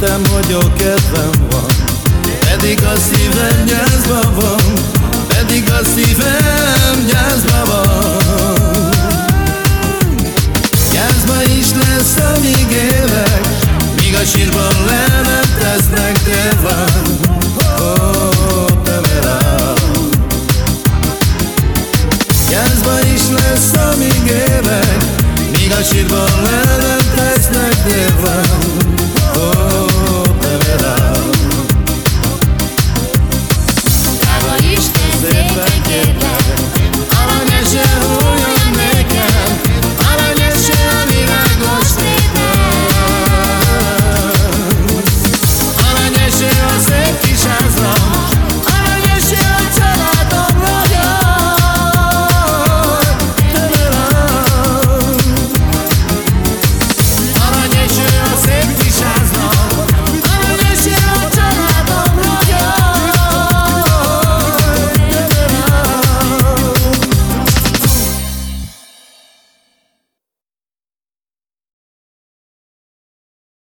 hittem, hogy a kedvem van. Pedig a szívem gyászban van. Pedig a szívem gyászban van. Gyászban is lesz, amíg élek. Míg a sírban levet tesznek, te van. Oh, Gyászban is lesz, amíg élek. Míg a sírban levet tesznek, te van.